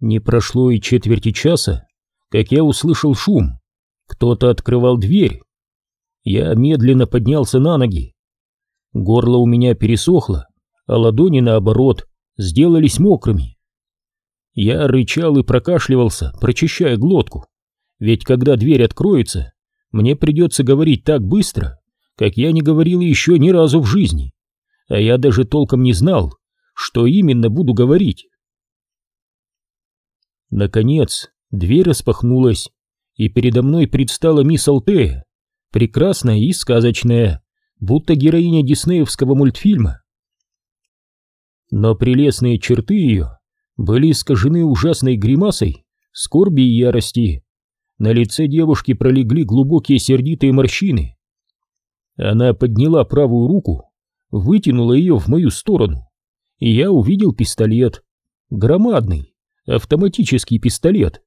Не прошло и четверти часа, как я услышал шум. Кто-то открывал дверь. Я медленно поднялся на ноги. Горло у меня пересохло, а ладони, наоборот, сделались мокрыми. Я рычал и прокашливался, прочищая глотку. Ведь когда дверь откроется, мне придется говорить так быстро, как я не говорил еще ни разу в жизни. А я даже толком не знал, что именно буду говорить. Наконец, дверь распахнулась, и передо мной предстала мисс Алтея, прекрасная и сказочная, будто героиня диснеевского мультфильма. Но прелестные черты ее были искажены ужасной гримасой, скорби и ярости. На лице девушки пролегли глубокие сердитые морщины. Она подняла правую руку, вытянула ее в мою сторону, и я увидел пистолет. Громадный, автоматический пистолет.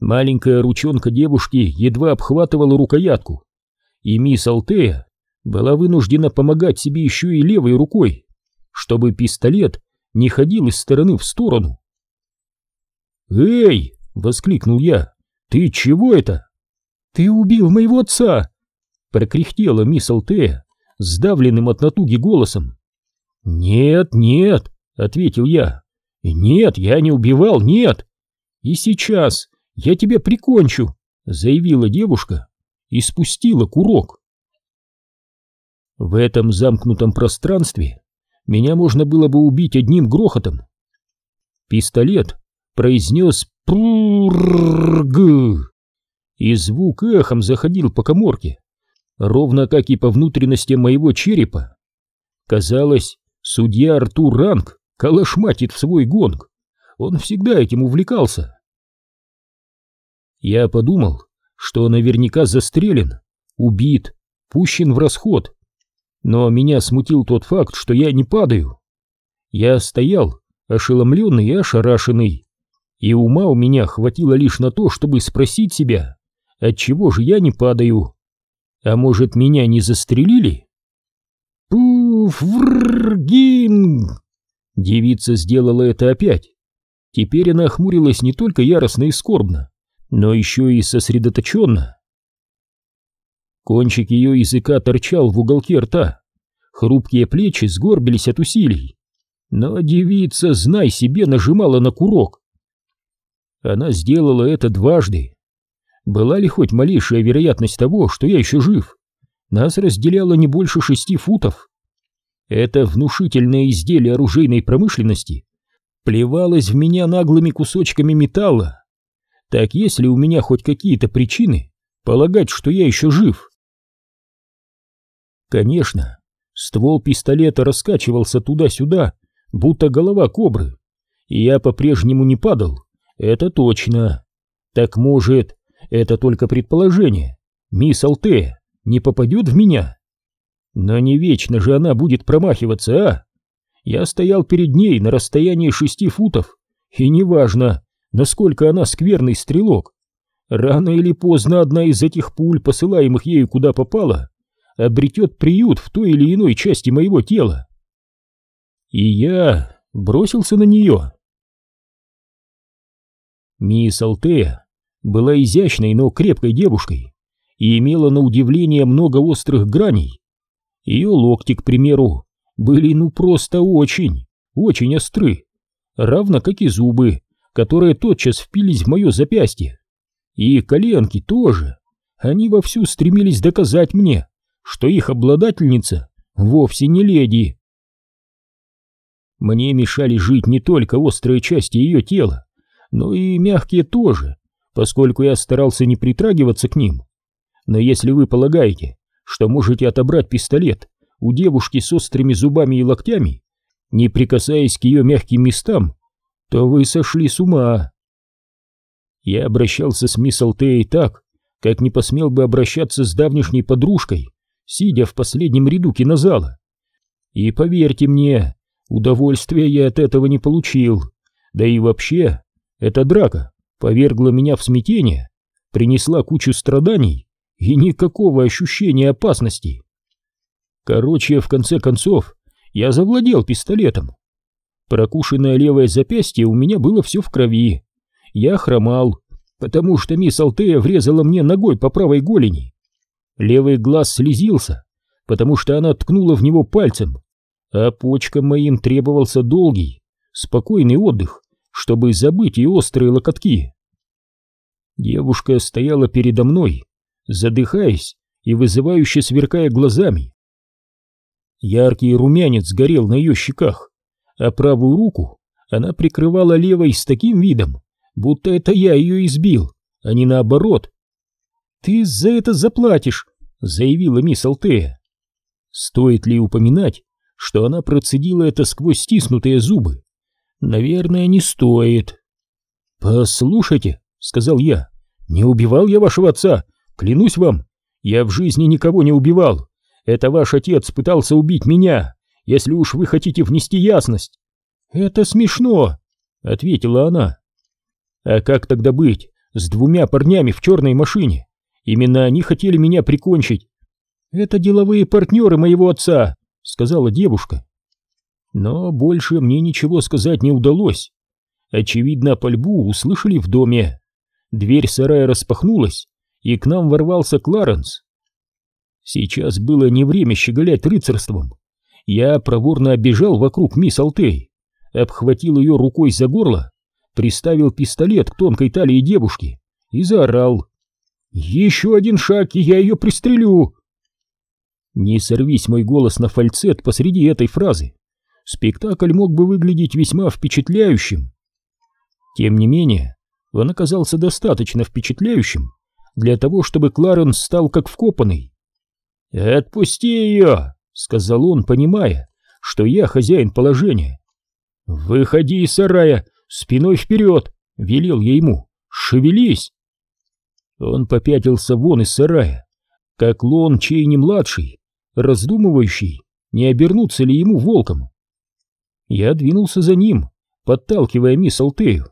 Маленькая ручонка девушки едва обхватывала рукоятку, и мисс Алтея была вынуждена помогать себе еще и левой рукой, чтобы пистолет не ходил из стороны в сторону. «Эй!» — воскликнул я. «Ты чего это?» «Ты убил моего отца!» — прокряхтела мисс Алтея сдавленным от натуги голосом. «Нет, нет!» — ответил я. «Нет, я не убивал, нет!» «И сейчас я тебя прикончу!» — заявила девушка и спустила курок. В этом замкнутом пространстве меня можно было бы убить одним грохотом. Пистолет произнес «прррррг», и звук эхом заходил по коморке, ровно как и по внутренностям моего черепа. Казалось, судья Артур Ранг калашматит в свой гонг. Он всегда этим увлекался. Я подумал, что наверняка застрелен, убит, пущен в расход. Но меня смутил тот факт, что я не падаю. Я стоял, ошеломленный и ошарашенный, и ума у меня хватило лишь на то, чтобы спросить себя, отчего же я не падаю. А может, меня не застрелили? Пуф, вргин! Девица сделала это опять. Теперь она охмурилась не только яростно и скорбно, но еще и сосредоточенно. Кончик ее языка торчал в уголке рта, хрупкие плечи сгорбились от усилий. Но девица, знай себе, нажимала на курок. Она сделала это дважды. Была ли хоть малейшая вероятность того, что я еще жив? Нас разделяло не больше шести футов. Это внушительное изделие оружейной промышленности плевалось в меня наглыми кусочками металла. Так есть ли у меня хоть какие-то причины полагать, что я еще жив? Конечно, ствол пистолета раскачивался туда-сюда, будто голова кобры, и я по-прежнему не падал, это точно. Так может, это только предположение. Мисс Алтея не попадет в меня? Но не вечно же она будет промахиваться, а? Я стоял перед ней на расстоянии шести футов, и неважно, насколько она скверный стрелок. Рано или поздно одна из этих пуль, посылаемых ею куда попало, обретет приют в той или иной части моего тела. И я бросился на нее. Мисс Алтея была изящной, но крепкой девушкой и имела на удивление много острых граней. Ее локти, к примеру, были ну просто очень, очень остры, равно как и зубы, которые тотчас впились в мое запястье. И коленки тоже. Они вовсю стремились доказать мне, что их обладательница вовсе не леди. Мне мешали жить не только острые части ее тела, но и мягкие тоже, поскольку я старался не притрагиваться к ним. Но если вы полагаете, что можете отобрать пистолет у девушки с острыми зубами и локтями, не прикасаясь к ее мягким местам, то вы сошли с ума. Я обращался с мисс Алтеей так, как не посмел бы обращаться с давнишней подружкой, сидя в последнем ряду кинозала. И поверьте мне, удовольствия я от этого не получил, да и вообще, эта драка повергла меня в смятение, принесла кучу страданий и никакого ощущения опасности. Короче, в конце концов, я завладел пистолетом. Прокушенное левое запястье у меня было все в крови. Я хромал, потому что мисс Алтея врезала мне ногой по правой голени. Левый глаз слезился, потому что она ткнула в него пальцем, а почкам моим требовался долгий, спокойный отдых, чтобы забыть и острые локотки. Девушка стояла передо мной, задыхаясь и вызывающе сверкая глазами. Яркий румянец горел на ее щеках, а правую руку она прикрывала левой с таким видом, будто это я ее избил, а не наоборот. «Ты за это заплатишь», — заявила мисс Алтея. Стоит ли упоминать, что она процедила это сквозь стиснутые зубы? Наверное, не стоит. «Послушайте», — сказал я, — «не убивал я вашего отца, клянусь вам, я в жизни никого не убивал. Это ваш отец пытался убить меня, если уж вы хотите внести ясность». «Это смешно», — ответила она. «А как тогда быть с двумя парнями в черной машине? Именно они хотели меня прикончить». «Это деловые партнеры моего отца», — сказала девушка. Но больше мне ничего сказать не удалось. Очевидно, пальбу услышали в доме. Дверь сарая распахнулась, и к нам ворвался Кларенс. Сейчас было не время щеголять рыцарством. Я проворно оббежал вокруг мисс Алтей, обхватил ее рукой за горло, приставил пистолет к тонкой талии девушки и заорал. «Еще один шаг, и я ее пристрелю!» Не сорвись мой голос на фальцет посреди этой фразы спектакль мог бы выглядеть весьма впечатляющим. Тем не менее, он оказался достаточно впечатляющим для того, чтобы Кларенс стал как вкопанный. «Отпусти ее!» — сказал он, понимая, что я хозяин положения. «Выходи из сарая, спиной вперед!» — велел я ему. «Шевелись!» Он попятился вон из сарая, как Лон Чейни-младший, раздумывающий, не обернуться ли ему волком. Я двинулся за ним, подталкивая мисс Алтею.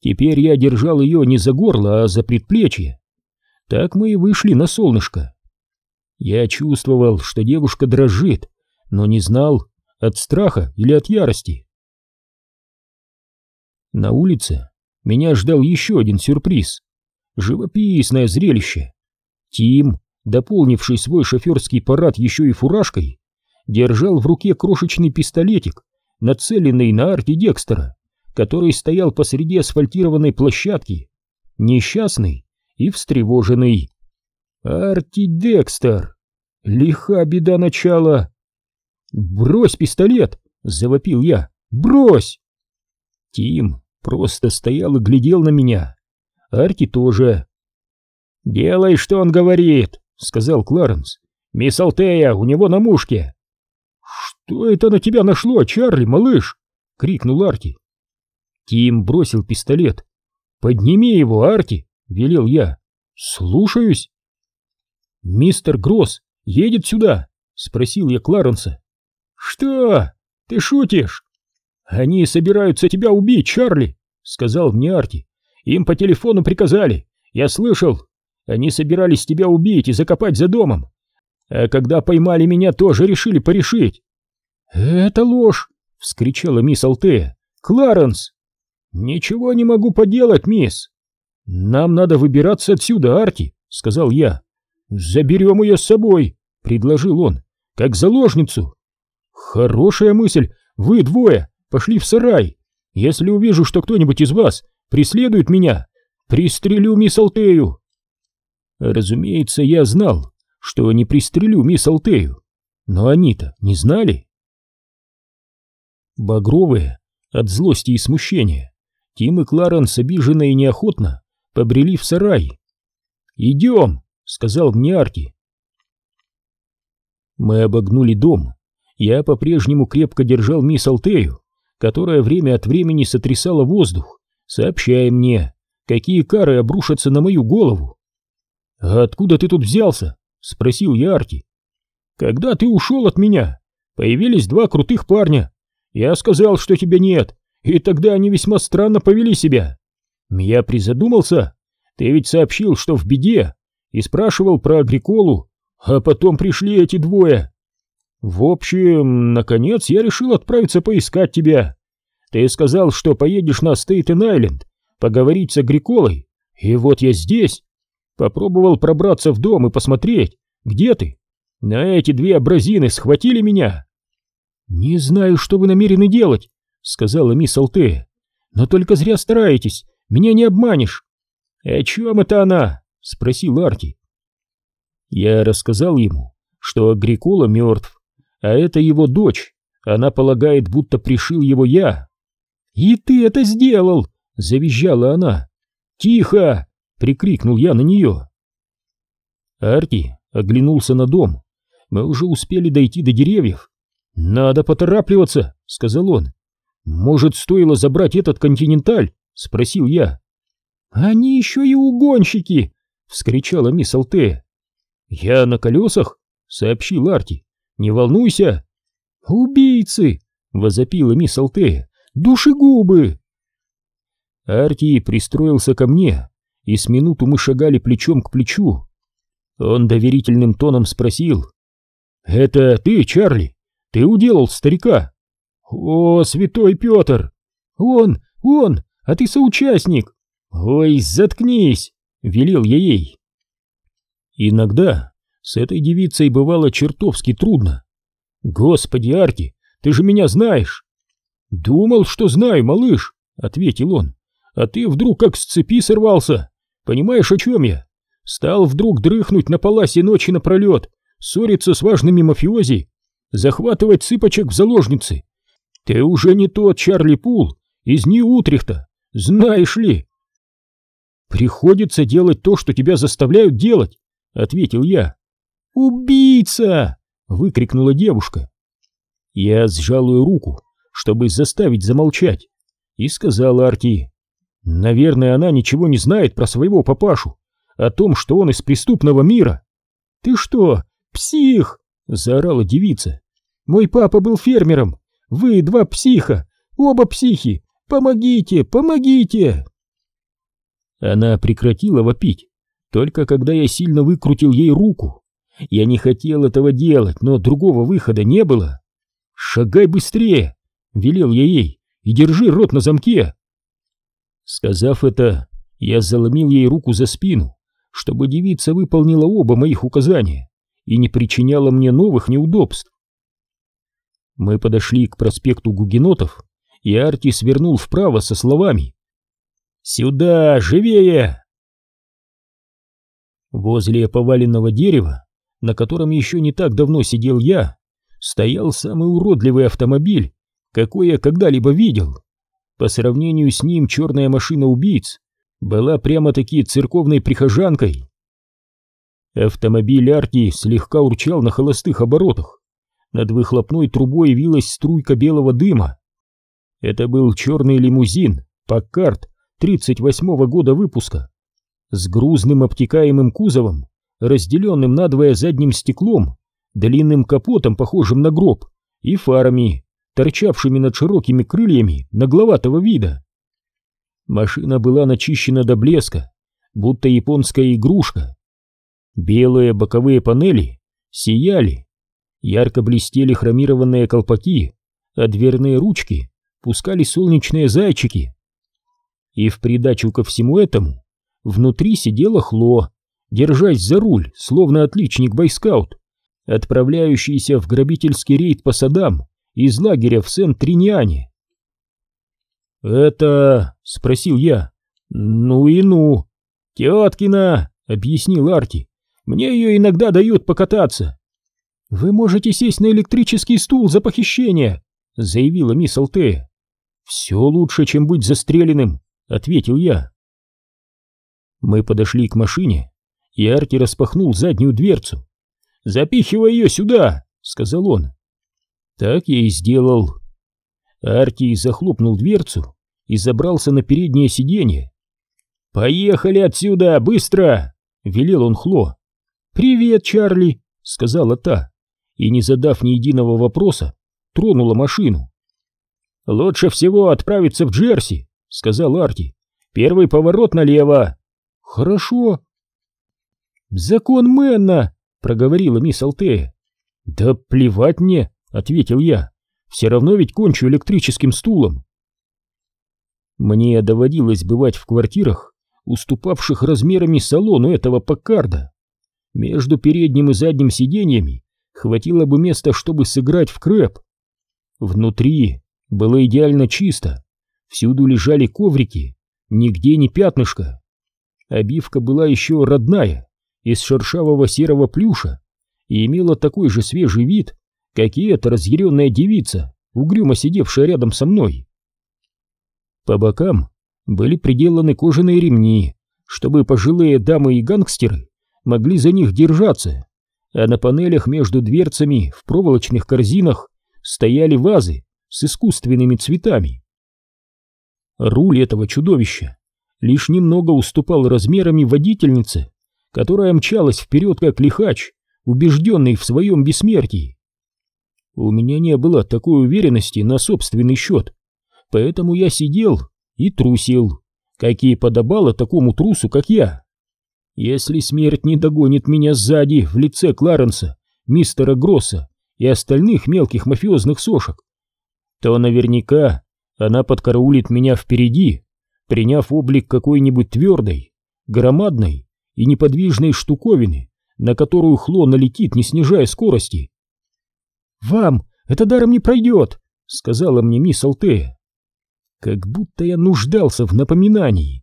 Теперь я держал ее не за горло, а за предплечье. Так мы и вышли на солнышко. Я чувствовал, что девушка дрожит, но не знал, от страха или от ярости. На улице меня ждал еще один сюрприз. Живописное зрелище. Тим, дополнивший свой шоферский парад еще и фуражкой, держал в руке крошечный пистолетик нацеленный на Арти Декстера, который стоял посреди асфальтированной площадки, несчастный и встревоженный. Арти Декстер! Лиха беда начала! «Брось пистолет!» — завопил я. «Брось!» Тим просто стоял и глядел на меня. Арти тоже. «Делай, что он говорит!» — сказал Кларенс. «Мисс Алтея у него на мушке!» «Что это на тебя нашло, Чарли, малыш?» — крикнул Арти. Тим бросил пистолет. «Подними его, Арти!» — велел я. «Слушаюсь!» «Мистер Гросс едет сюда?» — спросил я Кларенса. «Что? Ты шутишь?» «Они собираются тебя убить, Чарли!» — сказал мне Арти. «Им по телефону приказали. Я слышал. Они собирались тебя убить и закопать за домом. А когда поймали меня, тоже решили порешить. «Это ложь!» — вскричала мисс Алтея. «Кларенс!» «Ничего не могу поделать, мисс!» «Нам надо выбираться отсюда, Арти!» — сказал я. «Заберем ее с собой!» — предложил он. «Как заложницу!» «Хорошая мысль! Вы двое пошли в сарай! Если увижу, что кто-нибудь из вас преследует меня, пристрелю мисс Алтею!» Разумеется, я знал, что не пристрелю мисс Алтею, но они-то не знали. Багровые от злости и смущения, Тим и Кларенс и неохотно побрели в сарай. «Идем!» — сказал мне Арти. Мы обогнули дом. Я по-прежнему крепко держал мисс Алтею, которая время от времени сотрясала воздух, сообщая мне, какие кары обрушатся на мою голову. «А откуда ты тут взялся?» — спросил я Арти. «Когда ты ушел от меня, появились два крутых парня, я сказал, что тебя нет, и тогда они весьма странно повели себя. Я призадумался. Ты ведь сообщил, что в беде, и спрашивал про Агриколу, а потом пришли эти двое. В общем, наконец я решил отправиться поискать тебя. Ты сказал, что поедешь на Стейтен-Айленд поговорить с Агриколой, и вот я здесь. Попробовал пробраться в дом и посмотреть, где ты. На эти две абразины схватили меня. «Не знаю, что вы намерены делать», — сказала мисс Алтея. «Но только зря стараетесь, меня не обманешь». «О чем это она?» — спросил Арти. Я рассказал ему, что Агрикола мертв, а это его дочь. Она полагает, будто пришил его я. «И ты это сделал!» — завизжала она. «Тихо!» — прикрикнул я на нее. Арти оглянулся на дом. Мы уже успели дойти до деревьев. «Надо поторапливаться», — сказал он. «Может, стоило забрать этот континенталь?» — спросил я. «Они еще и угонщики!» — вскричала мисс Алтея. «Я на колесах?» — сообщил Арти. «Не волнуйся!» «Убийцы!» — возопила мисс Алтея. «Душегубы!» Арти пристроился ко мне, и с минуту мы шагали плечом к плечу. Он доверительным тоном спросил. «Это ты, Чарли? Ты уделал старика?» «О, святой Петр!» «Он, он, а ты соучастник!» «Ой, заткнись!» — велел я ей. Иногда с этой девицей бывало чертовски трудно. «Господи, Арти, ты же меня знаешь!» «Думал, что знаю, малыш», — ответил он. «А ты вдруг как с цепи сорвался. Понимаешь, о чем я? Стал вдруг дрыхнуть на паласе ночи напролет, ссориться с важными мафиози, захватывать цыпочек в заложницы. Ты уже не тот Чарли Пул из Нью-Утрихта, знаешь ли?» «Приходится делать то, что тебя заставляют делать», — ответил я. «Убийца!» — выкрикнула девушка. Я сжал ее руку, чтобы заставить замолчать, и сказал Арти. «Наверное, она ничего не знает про своего папашу, о том, что он из преступного мира». «Ты что, псих?» — заорала девица. «Мой папа был фермером, вы два психа, оба психи, помогите, помогите!» Она прекратила вопить, только когда я сильно выкрутил ей руку. Я не хотел этого делать, но другого выхода не было. «Шагай быстрее!» — велел я ей. «И держи рот на замке!» Сказав это, я заломил ей руку за спину, чтобы девица выполнила оба моих указания и не причиняла мне новых неудобств. Мы подошли к проспекту Гугенотов, и Арти свернул вправо со словами Сюда, живее!» Возле поваленного дерева, на котором еще не так давно сидел я, стоял самый уродливый автомобиль, какой я когда-либо видел. По сравнению с ним черная машина убийц была прямо-таки церковной прихожанкой. Автомобиль Арти слегка урчал на холостых оборотах. Над выхлопной трубой вилась струйка белого дыма. Это был черный лимузин, Паккарт 38-го года выпуска, с грузным обтекаемым кузовом, разделенным надвое задним стеклом, длинным капотом, похожим на гроб, и фарами, торчавшими над широкими крыльями нагловатого вида. Машина была начищена до блеска, будто японская игрушка. Белые боковые панели сияли, ярко блестели хромированные колпаки, а дверные ручки пускали солнечные зайчики. И в придачу ко всему этому внутри сидела Хло, держась за руль, словно отличник-байскаут, отправляющийся в грабительский рейд по садам из лагеря в Сент-Триниане. «Это...» — спросил я. «Ну и ну!» «Теткина!» — объяснил Арти. «Мне ее иногда дают покататься». «Вы можете сесть на электрический стул за похищение!» — заявила мисс Алтея. «Все лучше, чем быть застреленным!» ответил я. Мы подошли к машине, и Арти распахнул заднюю дверцу. «Запихивай ее сюда!» — сказал он. Так я и сделал. Арти захлопнул дверцу и забрался на переднее сиденье. «Поехали отсюда, быстро!» — велел он Хло. «Привет, Чарли!» — сказала та, и, не задав ни единого вопроса, тронула машину. «Лучше всего отправиться в Джерси», — сказал Арти. «Первый поворот налево». «Хорошо». «Закон Мэнна», — проговорила мисс Алтея. «Да плевать мне», — ответил я. «Все равно ведь кончу электрическим стулом». Мне доводилось бывать в квартирах, уступавших размерами салону этого Паккарда. Между передним и задним сиденьями хватило бы места, чтобы сыграть в крэп. Внутри было идеально чисто, всюду лежали коврики, нигде не пятнышко. Обивка была еще родная, из шершавого серого плюша, и имела такой же свежий вид, как и эта разъяренная девица, угрюмо сидевшая рядом со мной. По бокам были приделаны кожаные ремни, чтобы пожилые дамы и гангстеры могли за них держаться, а на панелях между дверцами в проволочных корзинах стояли вазы с искусственными цветами. Руль этого чудовища лишь немного уступал размерами водительнице, которая мчалась вперед как лихач, убежденный в своем бессмертии. У меня не было такой уверенности на собственный счет, поэтому я сидел и трусил, как и подобало такому трусу, как я. Если смерть не догонит меня сзади в лице Кларенса, мистера Гросса и остальных мелких мафиозных сошек, то наверняка она подкараулит меня впереди, приняв облик какой-нибудь твердой, громадной и неподвижной штуковины, на которую Хло налетит, не снижая скорости. «Вам это даром не пройдет», — сказала мне мисс Алтея. Как будто я нуждался в напоминании.